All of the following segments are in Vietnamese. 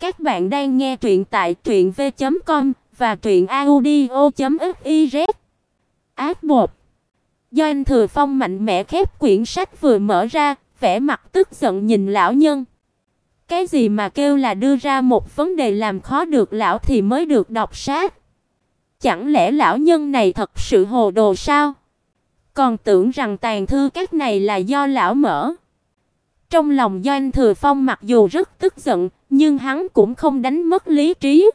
Các bạn đang nghe truyện tại truyệnv.com và truyệnaudio.fiz. Ác bột. Do anh Thừa Phong mạnh mẽ khép quyển sách vừa mở ra, vẻ mặt tức giận nhìn lão nhân. Cái gì mà kêu là đưa ra một vấn đề làm khó được lão thì mới được đọc sách. Chẳng lẽ lão nhân này thật sự hồ đồ sao? Còn tưởng rằng tàn thư các này là do lão mở. Trong lòng Doanh Thừa Phong mặc dù rất tức giận, nhưng hắn cũng không đánh mất lý trí.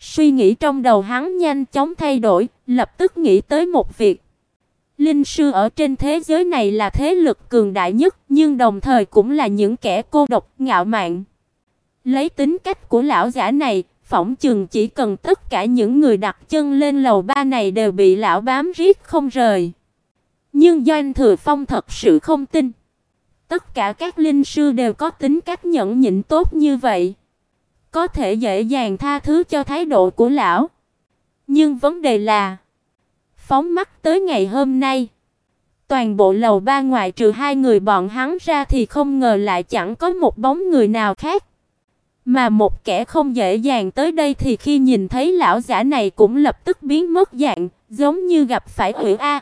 Suy nghĩ trong đầu hắn nhanh chóng thay đổi, lập tức nghĩ tới một việc. Linh sư ở trên thế giới này là thế lực cường đại nhất, nhưng đồng thời cũng là những kẻ cô độc, ngạo mạn. Lấy tính cách của lão giả này, phỏng chừng chỉ cần tất cả những người đặt chân lên lầu ba này đều bị lão bám riết không rời. Nhưng Doanh Thừa Phong thật sự không tin. Tất cả các linh sư đều có tính cách nhẫn nhịn tốt như vậy, có thể dễ dàng tha thứ cho thái độ của lão. Nhưng vấn đề là, phóng mắt tới ngày hôm nay, toàn bộ lầu ba ngoại trừ hai người bọn hắn ra thì không ngờ lại chẳng có một bóng người nào khác. Mà một kẻ không dễ dàng tới đây thì khi nhìn thấy lão giả này cũng lập tức biến mất dạng, giống như gặp phải quỷ a.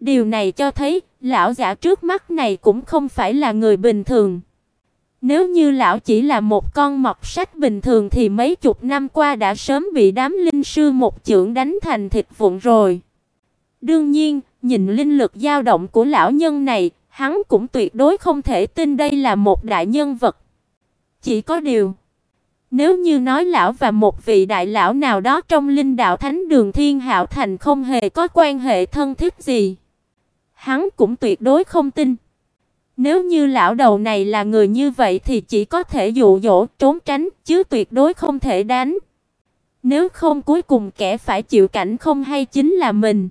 Điều này cho thấy, lão giả trước mắt này cũng không phải là người bình thường. Nếu như lão chỉ là một con mọt sách bình thường thì mấy chục năm qua đã sớm bị đám linh sư một chưởng đánh thành thịt vụn rồi. Đương nhiên, nhìn linh lực dao động của lão nhân này, hắn cũng tuyệt đối không thể tin đây là một đại nhân vật. Chỉ có điều, nếu như nói lão và một vị đại lão nào đó trong linh đạo thánh đường Thiên Hạo Thành không hề có quan hệ thân thiết gì, hắn cũng tuyệt đối không tin. Nếu như lão đầu này là người như vậy thì chỉ có thể dụ dỗ, trốn tránh chứ tuyệt đối không thể đánh. Nếu không cuối cùng kẻ phải chịu cảnh không hay chính là mình.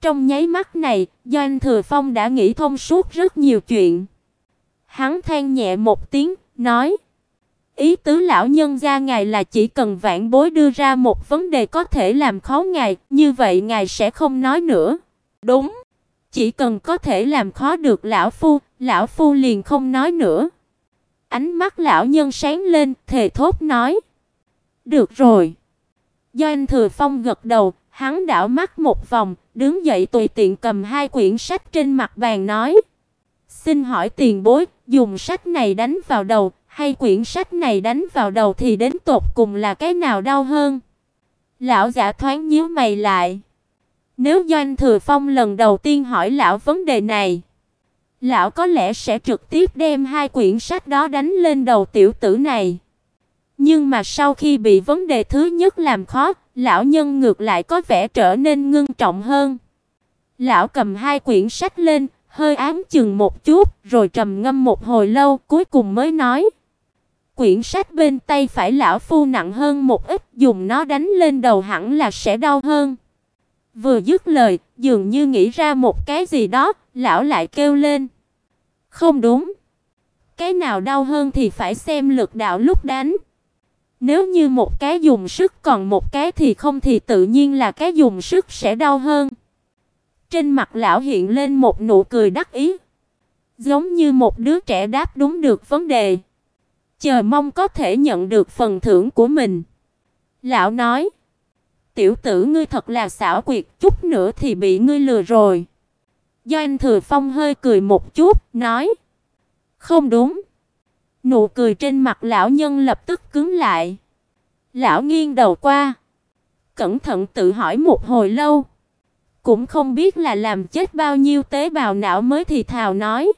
Trong nháy mắt này, Doanh Thừa Phong đã nghĩ thông suốt rất nhiều chuyện. Hắn than nhẹ một tiếng, nói: "Ý tứ lão nhân gia ngài là chỉ cần vãn bối đưa ra một vấn đề có thể làm khó ngài, như vậy ngài sẽ không nói nữa." "Đúng." Chỉ cần có thể làm khó được lão phu, lão phu liền không nói nữa. Ánh mắt lão nhân sáng lên, thề thốt nói: "Được rồi." Do anh Thừa Phong gật đầu, hắn đảo mắt một vòng, đứng dậy tùy tiện cầm hai quyển sách trên mặt bàn nói: "Xin hỏi tiền bối, dùng sách này đánh vào đầu, hay quyển sách này đánh vào đầu thì đến tột cùng là cái nào đau hơn?" Lão giả thoáng nhíu mày lại. Nếu Doanh Thừa Phong lần đầu tiên hỏi lão vấn đề này, lão có lẽ sẽ trực tiếp đem hai quyển sách đó đánh lên đầu tiểu tử này. Nhưng mà sau khi bị vấn đề thứ nhất làm khó, lão nhân ngược lại có vẻ trở nên ngưng trọng hơn. Lão cầm hai quyển sách lên, hơi ám chừng một chút, rồi trầm ngâm một hồi lâu, cuối cùng mới nói: "Quyển sách bên tay phải lão phu nặng hơn một ít, dùng nó đánh lên đầu hẳn là sẽ đau hơn." Vừa dứt lời, dường như nghĩ ra một cái gì đó, lão lại kêu lên. Không đúng. Cái nào đau hơn thì phải xem lực đạo lúc đánh. Nếu như một cái dùng sức còn một cái thì không thì tự nhiên là cái dùng sức sẽ đau hơn. Trên mặt lão hiện lên một nụ cười đắc ý, giống như một đứa trẻ đáp đúng được vấn đề, chờ mong có thể nhận được phần thưởng của mình. Lão nói: tiểu tử ngươi thật là xảo quyệt, chút nữa thì bị ngươi lừa rồi. Doanh Thừa Phong hơi cười một chút, nói: "Không đúng." Nụ cười trên mặt lão nhân lập tức cứng lại. Lão nghiêng đầu qua, cẩn thận tự hỏi một hồi lâu, cũng không biết là làm chết bao nhiêu tế bào não mới thì thào nói: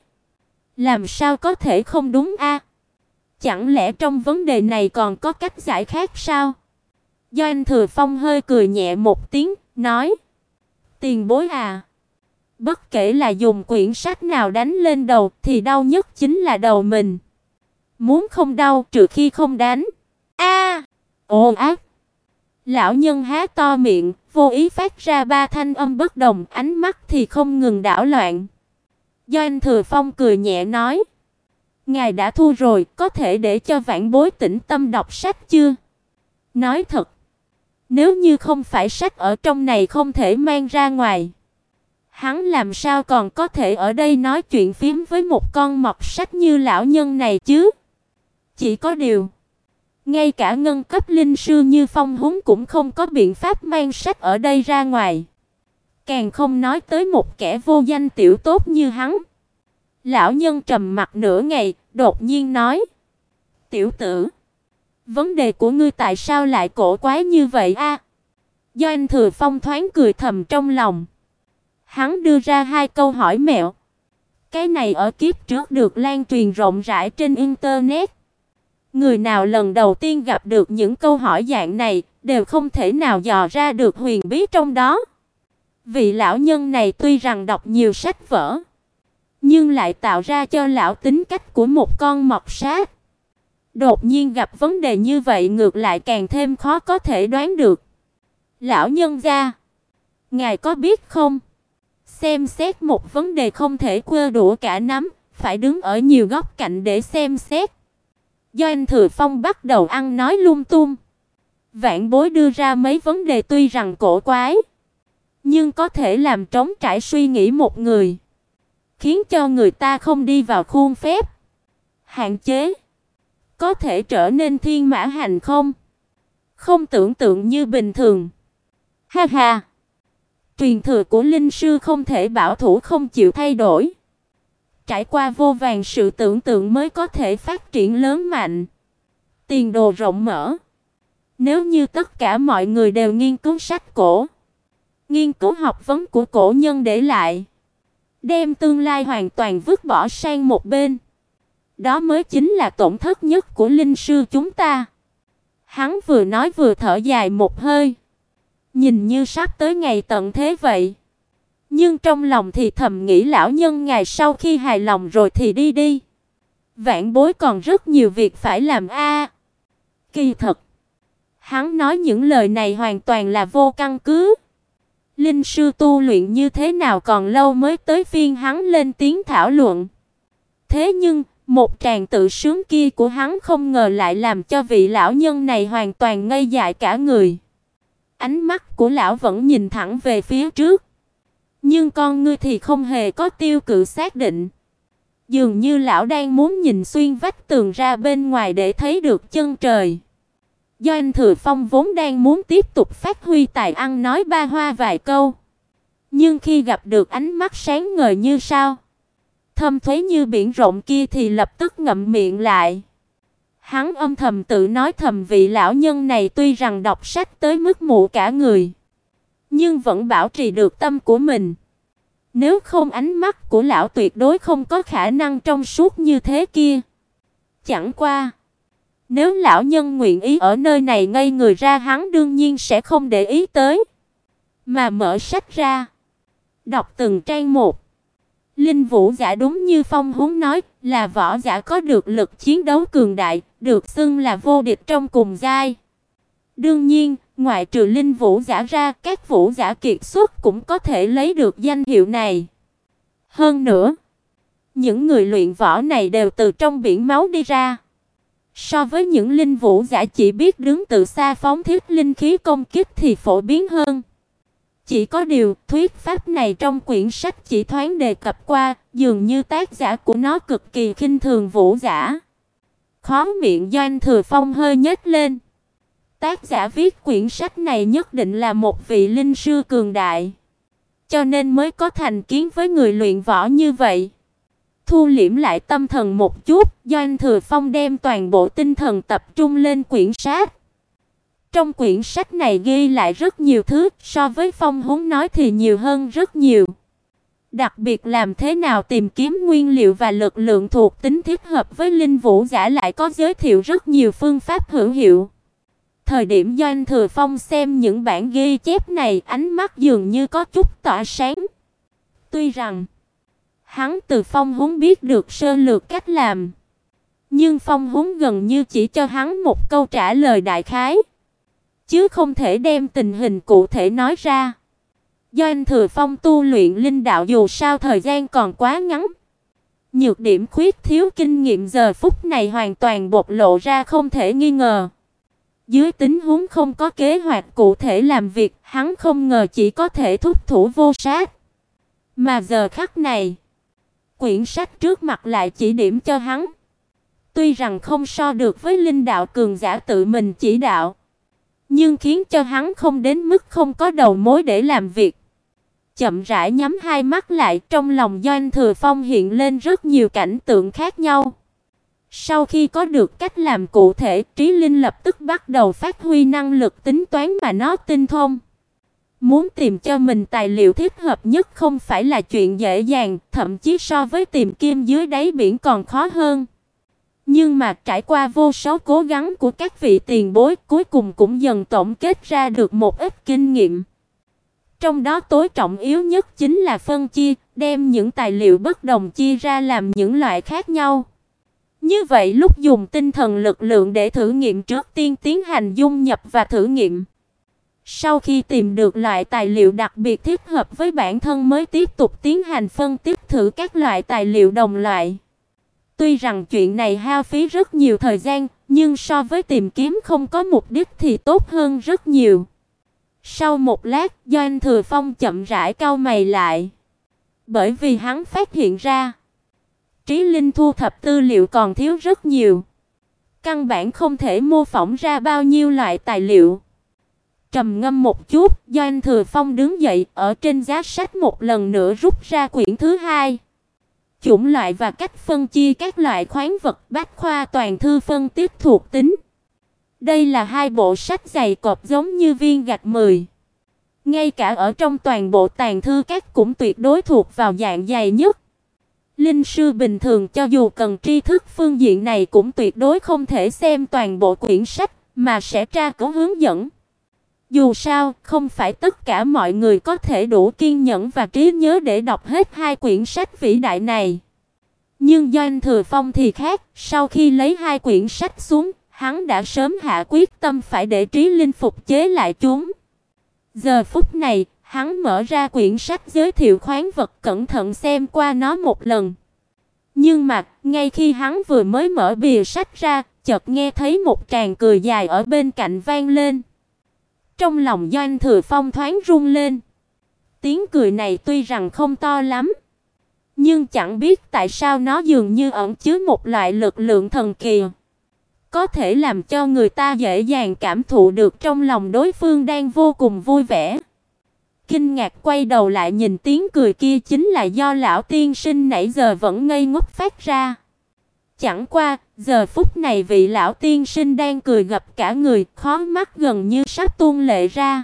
"Làm sao có thể không đúng a? Chẳng lẽ trong vấn đề này còn có cách giải khác sao?" Doanh Thừa Phong hơi cười nhẹ một tiếng, nói: "Tiền bối à, bất kể là dùng quyển sách nào đánh lên đầu thì đau nhất chính là đầu mình. Muốn không đau trừ khi không đánh." A! À, ồ ác. Lão nhân há to miệng, vô ý phát ra ba thanh âm bất đồng, ánh mắt thì không ngừng đảo loạn. Doanh Thừa Phong cười nhẹ nói: "Ngài đã thua rồi, có thể để cho vãn bối tĩnh tâm đọc sách chưa?" Nói thật, nếu như không phải sách ở trong này không thể mang ra ngoài, hắn làm sao còn có thể ở đây nói chuyện phím với một con mọt sách như lão nhân này chứ? Chỉ có điều, Ngay cả ngân cấp linh sư như Phong Húng cũng không có biện pháp mang sách ở đây ra ngoài. Càng không nói tới một kẻ vô danh tiểu tốt như hắn. Lão nhân trầm mặt nửa ngày, đột nhiên nói: "Tiểu tử, vấn đề của ngươi tại sao lại cổ quái như vậy a?" Do anh Thừa Phong thoáng cười thầm trong lòng. Hắn đưa ra hai câu hỏi mẹo. Cái này ở kiếp trước được lan truyền rộng rãi trên internet. Người nào lần đầu tiên gặp được những câu hỏi dạng này đều không thể nào dò ra được huyền bí trong đó. Vị lão nhân này tuy rằng đọc nhiều sách vở, nhưng lại tạo ra cho lão tính cách của một con mọt sát. Đột nhiên gặp vấn đề như vậy ngược lại càng thêm khó có thể đoán được. Lão nhân gia, ngài có biết không? Xem xét một vấn đề không thể quơ đũa cả nắm, phải đứng ở nhiều góc cạnh để xem xét. Do anh Thừa Phong bắt đầu ăn nói lung tung. Vạn Bối đưa ra mấy vấn đề tuy rằng cổ quái, nhưng có thể làm trống trải suy nghĩ một người, khiến cho người ta không đi vào khuôn phép. Hạn chế có thể trở nên thiên mã hành không? Không tưởng tượng như bình thường. Ha ha. Truyền thừa của linh sư không thể bảo thủ không chịu thay đổi. Trải qua vô vàng sự tưởng tượng mới có thể phát triển lớn mạnh. Tiền đồ rộng mở. Nếu như tất cả mọi người đều nghiên cứu sách cổ, nghiên cứu học vấn của cổ nhân để lại, đem tương lai hoàn toàn vứt bỏ sang một bên, đó mới chính là tổn thất nhất của linh sư chúng ta. Hắn vừa nói vừa thở dài một hơi, nhìn như sắp tới ngày tận thế vậy. Nhưng trong lòng thì thầm nghĩ lão nhân ngày sau khi hài lòng rồi thì đi đi. Vạn bối còn rất nhiều việc phải làm a. kỳ thật, hắn nói những lời này hoàn toàn là vô căn cứ. Linh sư tu luyện như thế nào còn lâu mới tới phiên hắn lên tiếng thảo luận. Thế nhưng, một tràng tự sướng kia của hắn không ngờ lại làm cho vị lão nhân này hoàn toàn ngây dại cả người. Ánh mắt của lão vẫn nhìn thẳng về phía trước. Nhưng con ngươi thì không hề có tiêu cự xác định. Dường như lão đang muốn nhìn xuyên vách tường ra bên ngoài để thấy được chân trời. Do anh Thừa Phong vốn đang muốn tiếp tục phát huy tài ăn nói ba hoa vài câu. Nhưng khi gặp được ánh mắt sáng ngời như sao, thâm thuế như biển rộng kia thì lập tức ngậm miệng lại. Hắn âm thầm tự nói thầm vị lão nhân này tuy rằng đọc sách tới mức mù cả người, nhưng vẫn bảo trì được tâm của mình. Nếu không ánh mắt của lão tuyệt đối không có khả năng trong suốt như thế kia. Chẳng qua, nếu lão nhân nguyện ý ở nơi này ngây người ra hắn đương nhiên sẽ không để ý tới, mà mở sách ra, đọc từng trang một. Linh Vũ giả đúng như Phong Húng nói, là võ giả có được lực chiến đấu cường đại, được xưng là vô địch trong cùng giai. Đương nhiên, ngoại trừ Linh Vũ giả ra, các vũ giả kiệt xuất cũng có thể lấy được danh hiệu này. Hơn nữa, những người luyện võ này đều từ trong biển máu đi ra. So với những linh vũ giả chỉ biết đứng từ xa phóng thiết linh khí công kích thì phổ biến hơn. Chỉ có điều, thuyết pháp này trong quyển sách chỉ thoáng đề cập qua, dường như tác giả của nó cực kỳ khinh thường vũ giả. Khóe miệng Doanh Thừa Phong hơi nhếch lên. Tác giả viết quyển sách này nhất định là một vị linh sư cường đại, cho nên mới có thành kiến với người luyện võ như vậy. Thu liễm lại tâm thần một chút, Doanh Thừa Phong đem toàn bộ tinh thần tập trung lên quyển sách. Trong quyển sách này ghi lại rất nhiều thứ, so với Phong huống nói thì nhiều hơn rất nhiều. Đặc biệt làm thế nào tìm kiếm nguyên liệu và lực lượng thuộc tính thích hợp với linh vũ giả lại có giới thiệu rất nhiều phương pháp hữu hiệu. Thời điểm Doanh Thừa Phong xem những bản ghi chép này, ánh mắt dường như có chút tỏa sáng. Tuy rằng hắn từ Phong Húng biết được sơ lược cách làm, nhưng Phong Húng gần như chỉ cho hắn một câu trả lời đại khái chứ không thể đem tình hình cụ thể nói ra. Do anh Thừa Phong tu luyện linh đạo dù sao thời gian còn quá ngắn. Nhược điểm khuyết thiếu kinh nghiệm giờ phút này hoàn toàn bộc lộ ra không thể nghi ngờ. Dưới tính huống không có kế hoạch cụ thể làm việc, hắn không ngờ chỉ có thể thúc thủ vô sát. Mà giờ khắc này, quyển sách trước mặt lại chỉ điểm cho hắn. Tuy rằng không so được với linh đạo cường giả tự mình chỉ đạo, nhưng khiến cho hắn không đến mức không có đầu mối để làm việc. Chậm rãi nhắm hai mắt lại, trong lòng Doanh Thừa Phong hiện lên rất nhiều cảnh tượng khác nhau. Sau khi có được cách làm cụ thể, Trí Linh lập tức bắt đầu phát huy năng lực tính toán mà nó tinh thông. Muốn tìm cho mình tài liệu thích hợp nhất không phải là chuyện dễ dàng, thậm chí so với tìm kim dưới đáy biển còn khó hơn. Nhưng mà trải qua vô số cố gắng của các vị tiền bối, cuối cùng cũng dần tổng kết ra được một ít kinh nghiệm. Trong đó tối trọng yếu nhất chính là phân chia, đem những tài liệu bất đồng chia ra làm những loại khác nhau. Như vậy lúc dùng tinh thần lực lượng để thử nghiệm trước tiên tiến hành dung nhập và thử nghiệm. Sau khi tìm được loại tài liệu đặc biệt thích hợp với bản thân mới tiếp tục tiến hành phân tích thử các loại tài liệu đồng loại. Tuy rằng chuyện này hao phí rất nhiều thời gian, nhưng so với tìm kiếm không có mục đích thì tốt hơn rất nhiều. Sau một lát, Doanh Thừa Phong chậm rãi cau mày lại, bởi vì hắn phát hiện ra, Trí Linh thu thập tư liệu còn thiếu rất nhiều, căn bản không thể mô phỏng ra bao nhiêu loại tài liệu. Trầm ngâm một chút, Doanh Thừa Phong đứng dậy, ở trên giá sách một lần nữa rút ra quyển thứ hai. Chủng loại và cách phân chia các loại khoáng vật, bách khoa toàn thư phân tích thuộc tính. Đây là hai bộ sách dày cộp giống như viên gạch 10. Ngay cả ở trong toàn bộ tàn thư các cũng tuyệt đối thuộc vào dạng dày nhất. Linh sư bình thường cho dù cần tri thức phương diện này cũng tuyệt đối không thể xem toàn bộ quyển sách mà sẽ tra cứu hướng dẫn. Dù sao, không phải tất cả mọi người có thể đủ kiên nhẫn và trí nhớ để đọc hết hai quyển sách vĩ đại này. Nhưng Doanh Thừa Phong thì khác, sau khi lấy hai quyển sách xuống, hắn đã sớm hạ quyết tâm phải để trí linh phục chế lại chúng. Giờ phút này, hắn mở ra quyển sách giới thiệu khoáng vật cẩn thận xem qua nó một lần. Nhưng mà, ngay khi hắn vừa mới mở bìa sách ra, chợt nghe thấy một tràng cười dài ở bên cạnh vang lên. Trong lòng Doanh Thừa Phong thoáng run lên. Tiếng cười này tuy rằng không to lắm, nhưng chẳng biết tại sao nó dường như ẩn chứa một loại lực lượng thần kỳ, có thể làm cho người ta dễ dàng cảm thụ được trong lòng đối phương đang vô cùng vui vẻ. Kinh ngạc quay đầu lại nhìn tiếng cười kia chính là do lão tiên sinh nãy giờ vẫn ngây ngốc phát ra. Chẳng qua, giờ phút này vị lão tiên sinh đang cười gặp cả người, khó mắt gần như sắp tuôn lệ ra.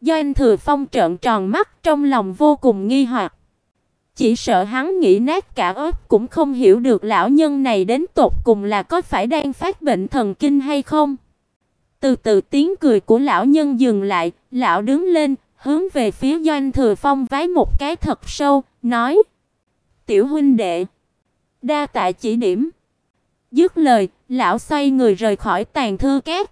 Do anh Thừa Phong trợn tròn mắt trong lòng vô cùng nghi hoặc. Chỉ sợ hắn nghĩ nát cả óc cũng không hiểu được lão nhân này đến tột cùng là có phải đang phát bệnh thần kinh hay không. Từ từ tiếng cười của lão nhân dừng lại, lão đứng lên, hướng về phía Doanh Thừa Phong vái một cái thật sâu, nói: "Tiểu huynh đệ, Đa tạ chỉ điểm. Dứt lời, lão xoay người rời khỏi tàn thư cát.